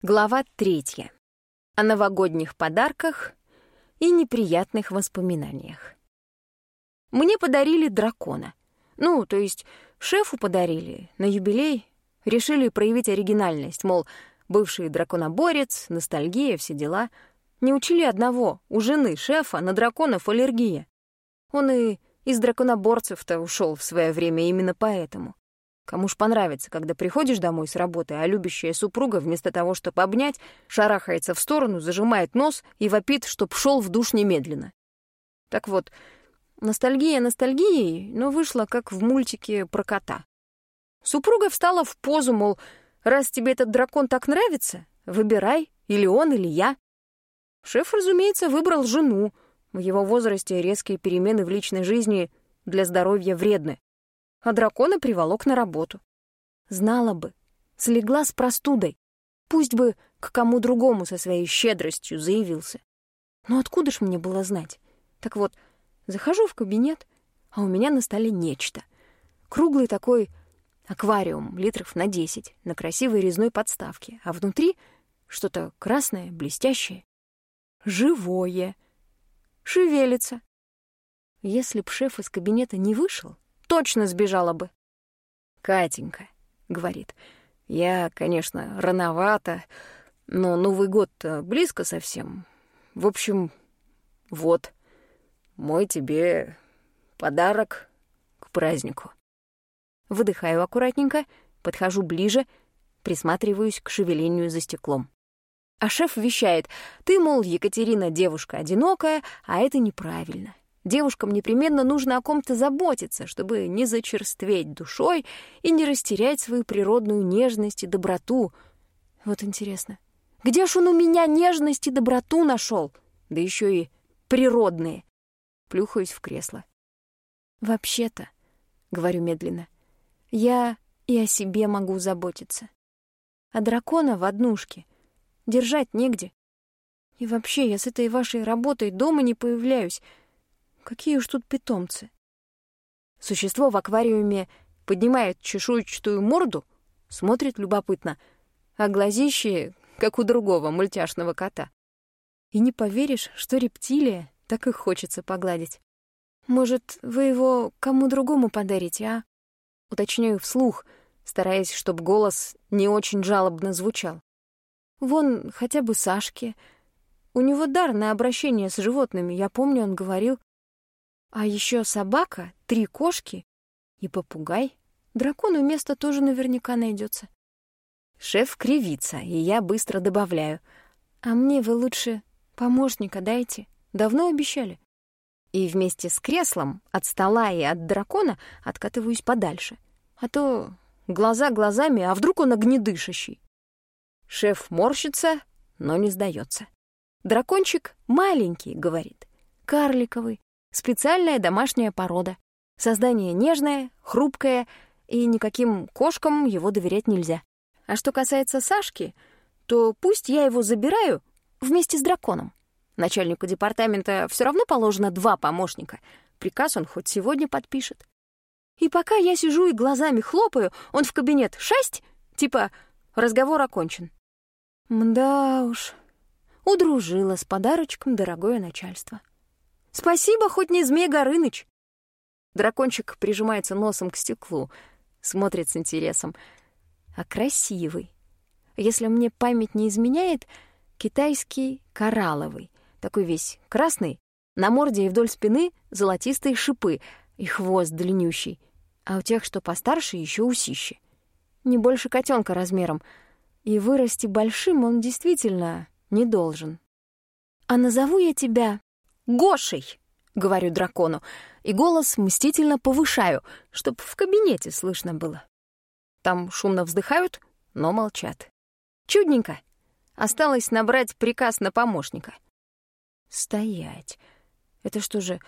Глава третья. О новогодних подарках и неприятных воспоминаниях. Мне подарили дракона. Ну, то есть шефу подарили на юбилей. Решили проявить оригинальность, мол, бывший драконоборец, ностальгия, все дела. Не учили одного, у жены шефа на драконов аллергия. Он и из драконоборцев-то ушел в свое время именно поэтому. Кому ж понравится, когда приходишь домой с работы, а любящая супруга вместо того, чтобы обнять, шарахается в сторону, зажимает нос и вопит, чтоб шел в душ немедленно. Так вот, ностальгия ностальгией, но вышла как в мультике про кота. Супруга встала в позу, мол, раз тебе этот дракон так нравится, выбирай, или он, или я. Шеф, разумеется, выбрал жену. В его возрасте резкие перемены в личной жизни для здоровья вредны а дракона приволок на работу. Знала бы, слегла с простудой, пусть бы к кому другому со своей щедростью заявился. Но откуда ж мне было знать? Так вот, захожу в кабинет, а у меня на столе нечто. Круглый такой аквариум, литров на десять, на красивой резной подставке, а внутри что-то красное, блестящее. Живое. Шевелится. Если б шеф из кабинета не вышел, точно сбежала бы. «Катенька», — говорит, — «я, конечно, рановато, но Новый год близко совсем. В общем, вот, мой тебе подарок к празднику». Выдыхаю аккуратненько, подхожу ближе, присматриваюсь к шевелению за стеклом. А шеф вещает, ты, мол, Екатерина девушка одинокая, а это неправильно. Девушкам непременно нужно о ком-то заботиться, чтобы не зачерстветь душой и не растерять свою природную нежность и доброту. Вот интересно, где ж он у меня нежность и доброту нашел? Да еще и природные. Плюхаюсь в кресло. Вообще-то, говорю медленно, я и о себе могу заботиться. А дракона в однушке держать негде. И вообще, я с этой вашей работой дома не появляюсь — Какие уж тут питомцы. Существо в аквариуме поднимает чешуйчатую морду, смотрит любопытно, а глазищи, как у другого мультяшного кота. И не поверишь, что рептилия, так и хочется погладить. Может, вы его кому другому подарите, а? Уточняю вслух, стараясь, чтобы голос не очень жалобно звучал. Вон хотя бы Сашке. У него дар на обращение с животными, я помню, он говорил. А еще собака, три кошки и попугай. Дракону место тоже наверняка найдется. Шеф кривится, и я быстро добавляю. А мне вы лучше помощника дайте. Давно обещали. И вместе с креслом от стола и от дракона откатываюсь подальше. А то глаза глазами, а вдруг он огнедышащий. Шеф морщится, но не сдается. Дракончик маленький, говорит, карликовый, Специальная домашняя порода. Создание нежное, хрупкое, и никаким кошкам его доверять нельзя. А что касается Сашки, то пусть я его забираю вместе с драконом. Начальнику департамента все равно положено два помощника. Приказ он хоть сегодня подпишет. И пока я сижу и глазами хлопаю, он в кабинет «шесть», типа «разговор окончен». Мда уж, удружила с подарочком дорогое начальство. Спасибо, хоть не Змей Горыныч. Дракончик прижимается носом к стеклу, смотрит с интересом. А красивый. Если мне память не изменяет, китайский коралловый. Такой весь красный, на морде и вдоль спины золотистые шипы и хвост длиннющий. А у тех, что постарше, еще усище. Не больше котенка размером. И вырасти большим он действительно не должен. А назову я тебя Гошей!» — говорю дракону, и голос мстительно повышаю, чтоб в кабинете слышно было. Там шумно вздыхают, но молчат. Чудненько. Осталось набрать приказ на помощника. Стоять. Это что же,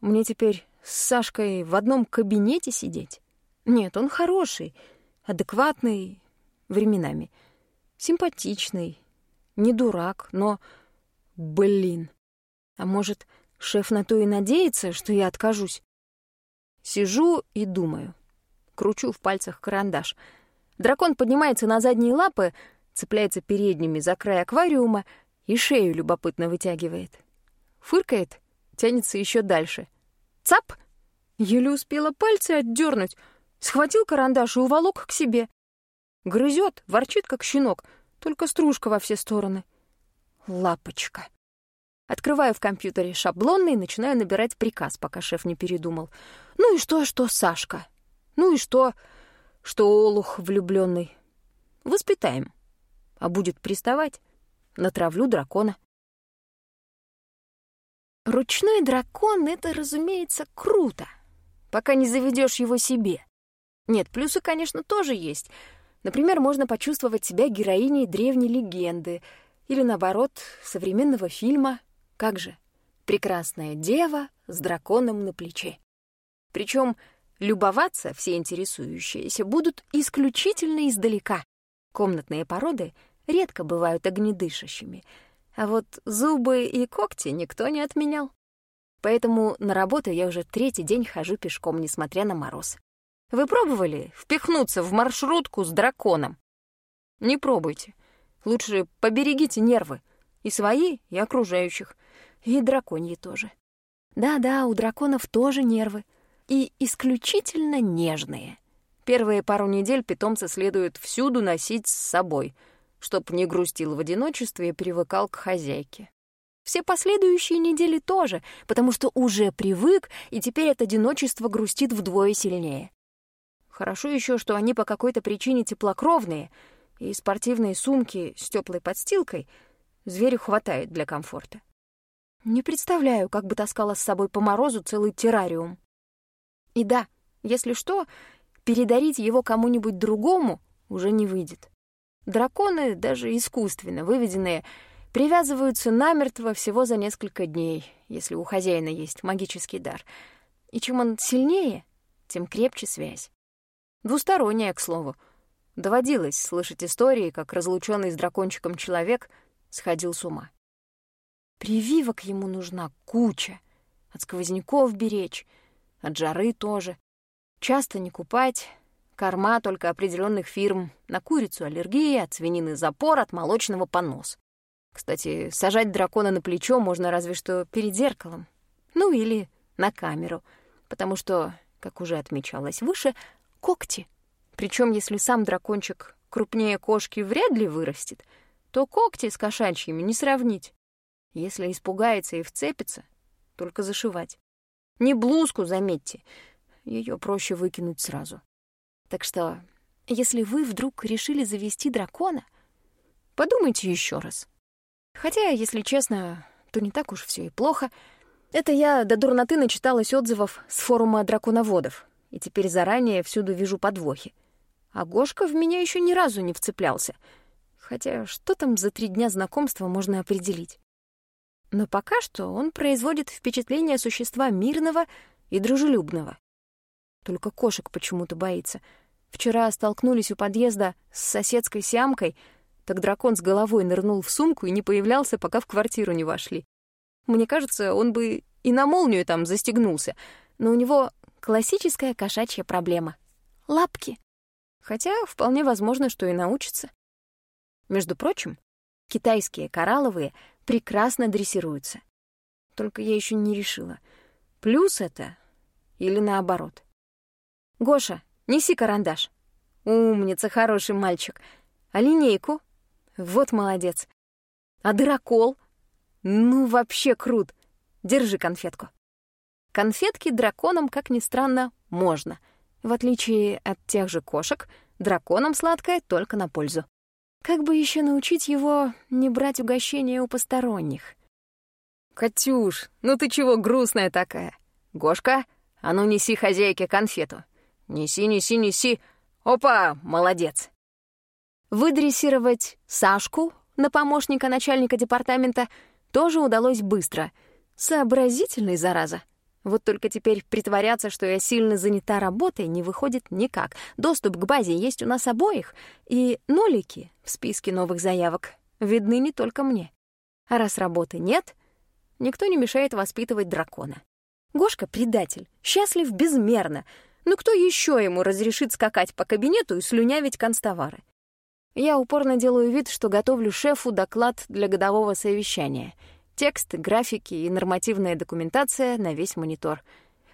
мне теперь с Сашкой в одном кабинете сидеть? Нет, он хороший, адекватный временами, симпатичный, не дурак, но, блин, а может, шеф на то и надеется, что я откажусь? Сижу и думаю. Кручу в пальцах карандаш. Дракон поднимается на задние лапы, цепляется передними за край аквариума и шею любопытно вытягивает. Фыркает, тянется еще дальше. Цап! Еле успела пальцы отдернуть, схватил карандаш и уволок к себе. Грызет, ворчит, как щенок, только стружка во все стороны. Лапочка. Открываю в компьютере шаблонный и начинаю набирать приказ, пока шеф не передумал. Ну и что, что Сашка? Ну и что, что Олух влюбленный? Воспитаем. А будет приставать, натравлю дракона. Ручной дракон — это, разумеется, круто, пока не заведешь его себе. Нет, плюсы, конечно, тоже есть. Например, можно почувствовать себя героиней древней легенды или, наоборот, современного фильма «Как же? Прекрасная дева с драконом на плече». Причем любоваться все интересующиеся будут исключительно издалека. Комнатные породы редко бывают огнедышащими — а вот зубы и когти никто не отменял. Поэтому на работу я уже третий день хожу пешком, несмотря на мороз. Вы пробовали впихнуться в маршрутку с драконом? Не пробуйте. Лучше поберегите нервы. И свои, и окружающих. И драконьи тоже. Да-да, у драконов тоже нервы. И исключительно нежные. Первые пару недель питомца следует всюду носить с собой — чтоб не грустил в одиночестве и привыкал к хозяйке. Все последующие недели тоже, потому что уже привык, и теперь от одиночества грустит вдвое сильнее. Хорошо еще, что они по какой-то причине теплокровные, и спортивные сумки с теплой подстилкой зверю хватает для комфорта. Не представляю, как бы таскала с собой по морозу целый террариум. И да, если что, передарить его кому-нибудь другому уже не выйдет. Драконы, даже искусственно выведенные, привязываются намертво всего за несколько дней, если у хозяина есть магический дар. И чем он сильнее, тем крепче связь. Двусторонняя, к слову. Доводилось слышать истории, как разлученный с дракончиком человек сходил с ума. Прививок ему нужна куча. От сквозняков беречь, от жары тоже. Часто не купать, Корма только определенных фирм. На курицу аллергия, от свинины запор, от молочного понос. Кстати, сажать дракона на плечо можно разве что перед зеркалом. Ну или на камеру. Потому что, как уже отмечалось выше, когти. Причем, если сам дракончик крупнее кошки вряд ли вырастет, то когти с кошачьими не сравнить. Если испугается и вцепится, только зашивать. Не блузку, заметьте, ее проще выкинуть сразу. Так что, если вы вдруг решили завести дракона, подумайте еще раз. Хотя, если честно, то не так уж все и плохо. Это я до дурноты начиталась отзывов с форума драконоводов, и теперь заранее всюду вижу подвохи. А Гошка в меня еще ни разу не вцеплялся. Хотя что там за три дня знакомства можно определить? Но пока что он производит впечатление существа мирного и дружелюбного. Только кошек почему-то боится — Вчера столкнулись у подъезда с соседской сямкой, так дракон с головой нырнул в сумку и не появлялся, пока в квартиру не вошли. Мне кажется, он бы и на молнию там застегнулся, но у него классическая кошачья проблема — лапки. Хотя вполне возможно, что и научится. Между прочим, китайские коралловые прекрасно дрессируются. Только я еще не решила, плюс это или наоборот. «Гоша, Неси карандаш. Умница, хороший мальчик. А линейку? Вот молодец. А дырокол? Ну, вообще крут. Держи конфетку. Конфетки драконам, как ни странно, можно. В отличие от тех же кошек, драконам сладкое только на пользу. Как бы еще научить его не брать угощения у посторонних? «Катюш, ну ты чего грустная такая? Гошка, а ну неси хозяйке конфету. Неси, неси, неси. Опа, молодец. Выдрессировать Сашку на помощника начальника департамента тоже удалось быстро. Сообразительный, зараза. Вот только теперь притворяться, что я сильно занята работой, не выходит никак. Доступ к базе есть у нас обоих, и нолики в списке новых заявок видны не только мне. А раз работы нет, никто не мешает воспитывать дракона. Гошка — предатель, счастлив безмерно — ну кто еще ему разрешит скакать по кабинету и слюнявить констовары? Я упорно делаю вид, что готовлю шефу доклад для годового совещания. Текст, графики и нормативная документация на весь монитор.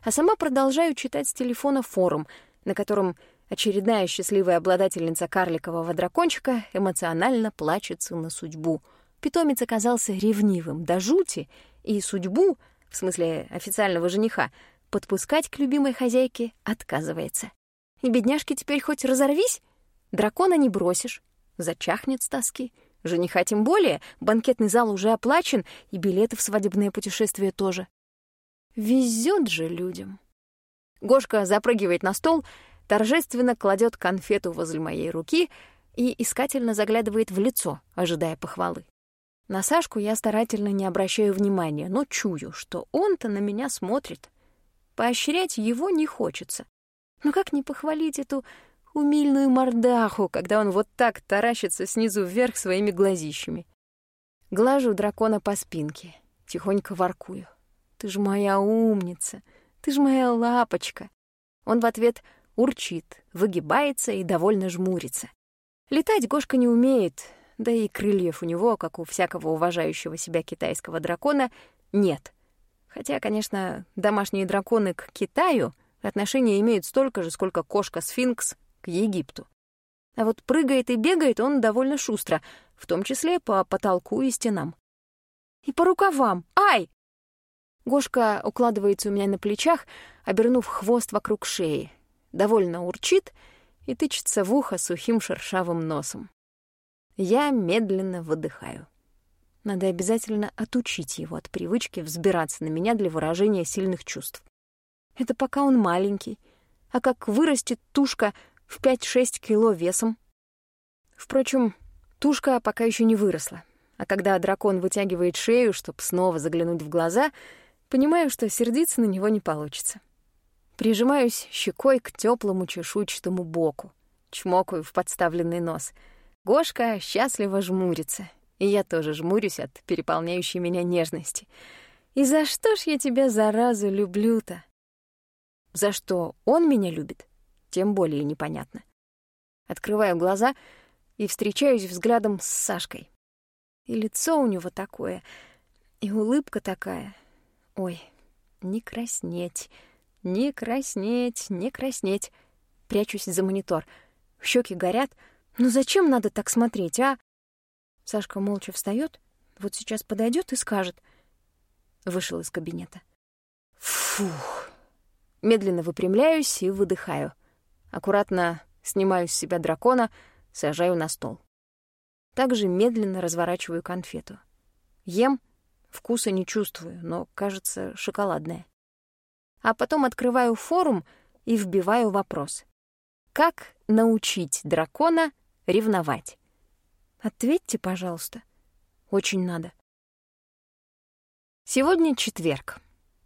А сама продолжаю читать с телефона форум, на котором очередная счастливая обладательница карликового дракончика эмоционально плачется на судьбу. Питомец оказался ревнивым до жути, и судьбу, в смысле официального жениха, подпускать к любимой хозяйке отказывается. И бедняжке теперь хоть разорвись, дракона не бросишь зачахнет с тоски. Жениха тем более, банкетный зал уже оплачен, и билеты в свадебное путешествие тоже. Везет же людям. Гошка запрыгивает на стол, торжественно кладет конфету возле моей руки и искательно заглядывает в лицо, ожидая похвалы. На Сашку я старательно не обращаю внимания, но чую, что он-то на меня смотрит. Поощрять его не хочется. Но как не похвалить эту умильную мордаху, когда он вот так таращится снизу вверх своими глазищами. Глажу дракона по спинке, тихонько воркую. «Ты ж моя умница! Ты ж моя лапочка!» Он в ответ урчит, выгибается и довольно жмурится. Летать Гошка не умеет, да и крыльев у него, как у всякого уважающего себя китайского дракона, нет. Хотя, конечно, домашние драконы к Китаю отношения имеют столько же, сколько кошка-сфинкс к Египту. А вот прыгает и бегает он довольно шустро, в том числе по потолку и стенам. И по рукавам. Ай! Гошка укладывается у меня на плечах, обернув хвост вокруг шеи, довольно урчит и тычется в ухо сухим шершавым носом. Я медленно выдыхаю. Надо обязательно отучить его от привычки взбираться на меня для выражения сильных чувств. Это пока он маленький, а как вырастет тушка — в 5-6 кило весом. Впрочем, тушка пока еще не выросла, а когда дракон вытягивает шею, чтобы снова заглянуть в глаза, понимаю, что сердиться на него не получится. Прижимаюсь щекой к теплому чешуйчатому боку, чмокаю в подставленный нос. Гошка счастливо жмурится, и я тоже жмурюсь от переполняющей меня нежности. И за что ж я тебя, заразу, люблю-то? За что он меня любит? Тем более непонятно. Открываю глаза и встречаюсь взглядом с Сашкой. И лицо у него такое, и улыбка такая. Ой, не краснеть, не краснеть, не краснеть. Прячусь за монитор. Щеки горят. Ну зачем надо так смотреть, а? Сашка молча встает, вот сейчас подойдет и скажет. Вышел из кабинета. Фух. Медленно выпрямляюсь и выдыхаю. Аккуратно снимаю с себя дракона, сажаю на стол. Также медленно разворачиваю конфету. Ем, вкуса не чувствую, но, кажется, шоколадная. А потом открываю форум и вбиваю вопрос. Как научить дракона ревновать? Ответьте, пожалуйста. Очень надо. Сегодня четверг.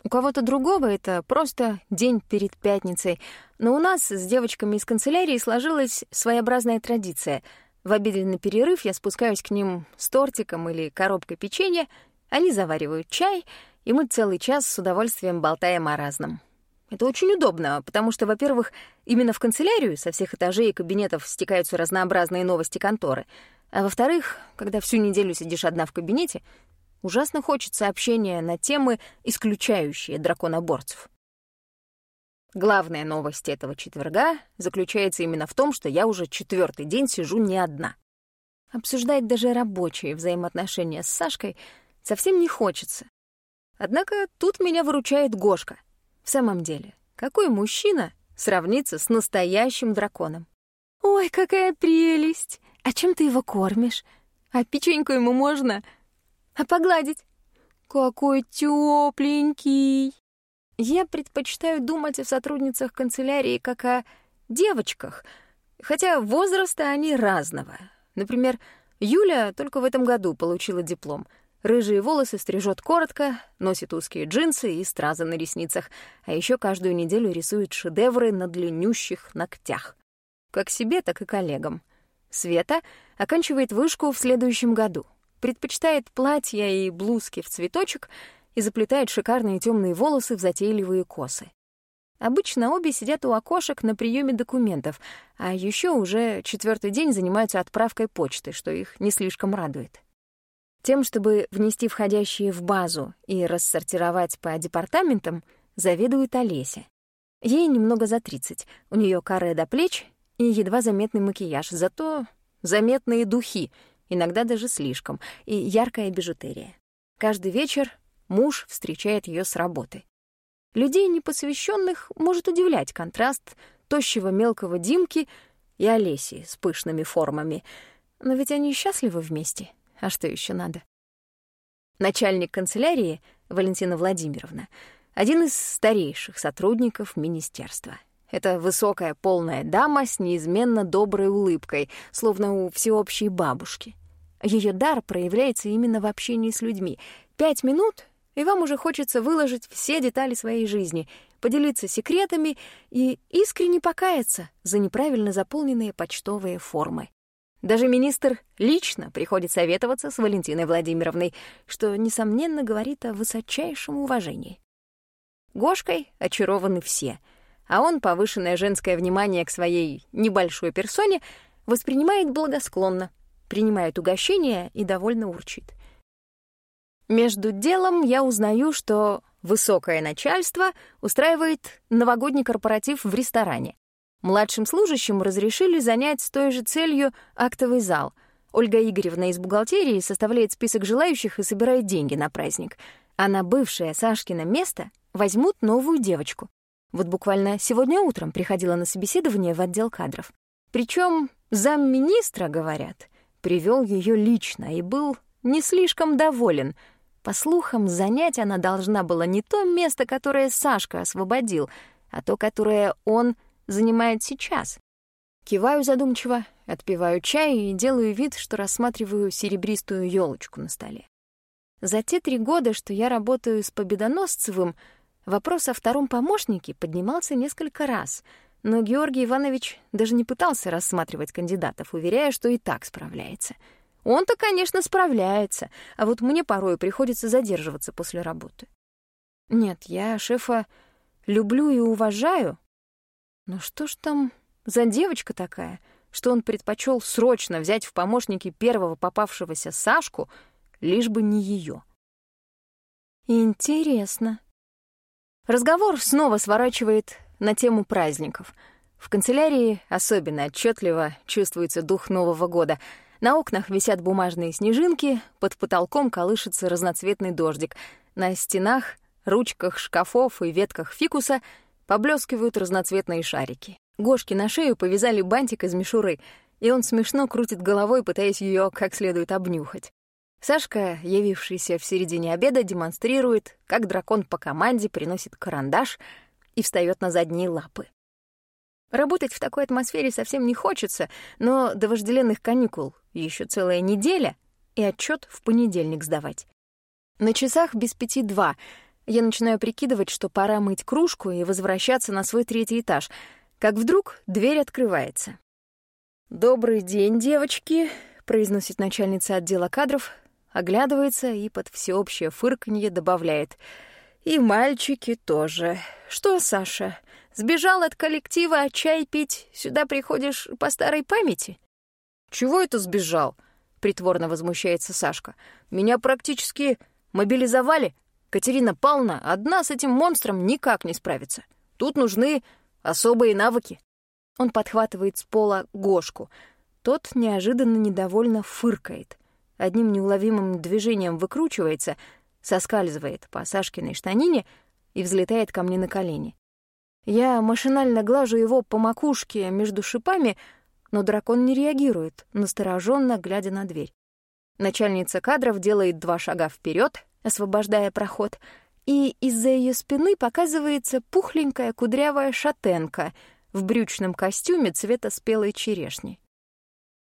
У кого-то другого это просто день перед пятницей, но у нас с девочками из канцелярии сложилась своеобразная традиция. В обеденный перерыв я спускаюсь к ним с тортиком или коробкой печенья, они заваривают чай, и мы целый час с удовольствием болтаем о разном. Это очень удобно, потому что, во-первых, именно в канцелярию со всех этажей и кабинетов стекаются разнообразные новости конторы, а во-вторых, когда всю неделю сидишь одна в кабинете, Ужасно хочется общения на темы, исключающие драконоборцев. Главная новость этого четверга заключается именно в том, что я уже четвертый день сижу не одна. Обсуждать даже рабочие взаимоотношения с Сашкой совсем не хочется. Однако тут меня выручает Гошка. В самом деле, какой мужчина сравнится с настоящим драконом? «Ой, какая прелесть! А чем ты его кормишь? А печеньку ему можно?» А погладить? Какой тепленький. Я предпочитаю думать о сотрудницах канцелярии как о девочках, хотя возраста они разного. Например, Юля только в этом году получила диплом. Рыжие волосы стрижет коротко, носит узкие джинсы и стразы на ресницах, а еще каждую неделю рисует шедевры на длиннющих ногтях. Как себе, так и коллегам. Света оканчивает вышку в следующем году предпочитает платья и блузки в цветочек и заплетает шикарные темные волосы в затейливые косы. Обычно обе сидят у окошек на приеме документов, а еще уже четвертый день занимаются отправкой почты, что их не слишком радует. Тем, чтобы внести входящие в базу и рассортировать по департаментам, заведует Олеся. Ей немного за 30, у нее каре до плеч и едва заметный макияж, зато заметные духи, иногда даже слишком, и яркая бижутерия. Каждый вечер муж встречает ее с работы. Людей непосвященных может удивлять контраст тощего мелкого Димки и Олеси с пышными формами. Но ведь они счастливы вместе. А что еще надо? Начальник канцелярии, Валентина Владимировна, один из старейших сотрудников министерства. Это высокая полная дама с неизменно доброй улыбкой, словно у всеобщей бабушки. Ее дар проявляется именно в общении с людьми. Пять минут, и вам уже хочется выложить все детали своей жизни, поделиться секретами и искренне покаяться за неправильно заполненные почтовые формы. Даже министр лично приходит советоваться с Валентиной Владимировной, что, несомненно, говорит о высочайшем уважении. Гошкой очарованы все, а он повышенное женское внимание к своей небольшой персоне воспринимает благосклонно, принимает угощение и довольно урчит — между делом я узнаю, что высокое начальство устраивает новогодний корпоратив в ресторане. Младшим служащим разрешили занять с той же целью актовый зал. Ольга Игоревна из бухгалтерии составляет список желающих и собирает деньги на праздник. А на бывшее Сашкино место возьмут новую девочку. Вот буквально сегодня утром приходила на собеседование в отдел кадров. Причем замминистра, говорят, привел ее лично и был не слишком доволен — по слухам, занять она должна была не то место, которое Сашка освободил, а то, которое он занимает сейчас. Киваю задумчиво, отпиваю чай и делаю вид, что рассматриваю серебристую елочку на столе. За те три года, что я работаю с Победоносцевым, вопрос о втором помощнике поднимался несколько раз, но Георгий Иванович даже не пытался рассматривать кандидатов, уверяя, что и так справляется — он-то, конечно, справляется, а вот мне порой приходится задерживаться после работы. Нет, я шефа люблю и уважаю, но что ж там за девочка такая, что он предпочел срочно взять в помощники первого попавшегося Сашку, лишь бы не ее. Интересно. Разговор снова сворачивает на тему праздников. В канцелярии особенно отчетливо чувствуется дух Нового года — на окнах висят бумажные снежинки, под потолком колышется разноцветный дождик. На стенах, ручках шкафов и ветках фикуса поблескивают разноцветные шарики. Гошки на шею повязали бантик из мишуры, и он смешно крутит головой, пытаясь ее как следует обнюхать. Сашка, явившийся в середине обеда, демонстрирует, как дракон по команде приносит карандаш и встает на задние лапы. Работать в такой атмосфере совсем не хочется, но до вожделенных каникул еще целая неделя и отчет в понедельник сдавать. На часах без пяти два я начинаю прикидывать, что пора мыть кружку и возвращаться на свой третий этаж, как вдруг дверь открывается. «Добрый день, девочки», — произносит начальница отдела кадров, оглядывается и под всеобщее фырканье добавляет. «И мальчики тоже. Что, Саша, Сбежал от коллектива, а чай пить сюда приходишь по старой памяти?» «Чего это сбежал?» — притворно возмущается Сашка. «Меня практически мобилизовали. Катерина Павловна одна с этим монстром никак не справится. Тут нужны особые навыки». Он подхватывает с пола Гошку. Тот неожиданно недовольно фыркает. Одним неуловимым движением выкручивается, соскальзывает по Сашкиной штанине и взлетает ко мне на колени. Я машинально глажу его по макушке между шипами, но дракон не реагирует, настороженно глядя на дверь. Начальница кадров делает два шага вперед, освобождая проход, и из-за ее спины показывается пухленькая кудрявая шатенка в брючном костюме цвета спелой черешни.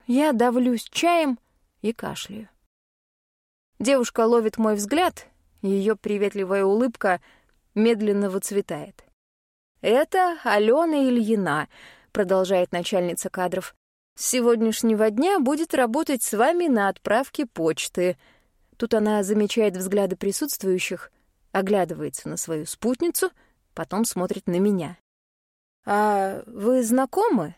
Я давлюсь чаем и кашляю. Девушка ловит мой взгляд, ее приветливая улыбка медленно выцветает. «Это Алена Ильина», — продолжает начальница кадров. «С сегодняшнего дня будет работать с вами на отправке почты». Тут она замечает взгляды присутствующих, оглядывается на свою спутницу, потом смотрит на меня. «А вы знакомы?»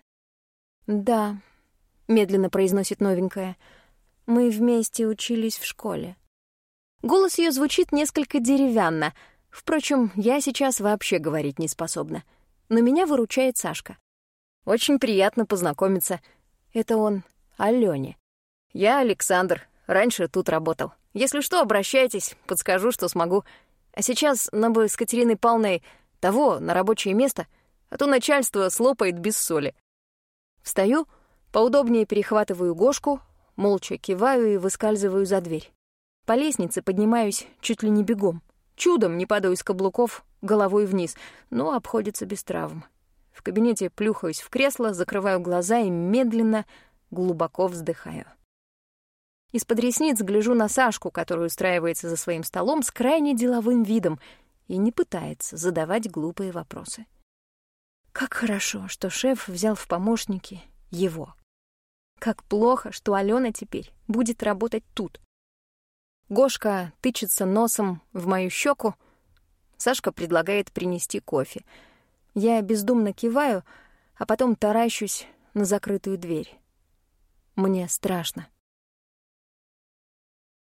«Да», — медленно произносит новенькая. «Мы вместе учились в школе». Голос ее звучит несколько деревянно. Впрочем, я сейчас вообще говорить не способна. Но меня выручает Сашка. «Очень приятно познакомиться. Это он Алёне. Я Александр, раньше тут работал. Если что, обращайтесь, подскажу, что смогу. А сейчас нам бы с Катериной Павловной того на рабочее место, а то начальство слопает без соли. Встаю, поудобнее перехватываю Гошку, молча киваю и выскальзываю за дверь. По лестнице поднимаюсь чуть ли не бегом. Чудом не падаю с каблуков головой вниз, но обходится без травм. В кабинете плюхаюсь в кресло, закрываю глаза и медленно, глубоко вздыхаю. Из-под ресниц гляжу на Сашку, которая устраивается за своим столом с крайне деловым видом и не пытается задавать глупые вопросы. Как хорошо, что шеф взял в помощники его. Как плохо, что Алена теперь будет работать тут. Гошка тычется носом в мою щеку. Сашка предлагает принести кофе. Я бездумно киваю, а потом таращусь на закрытую дверь. Мне страшно.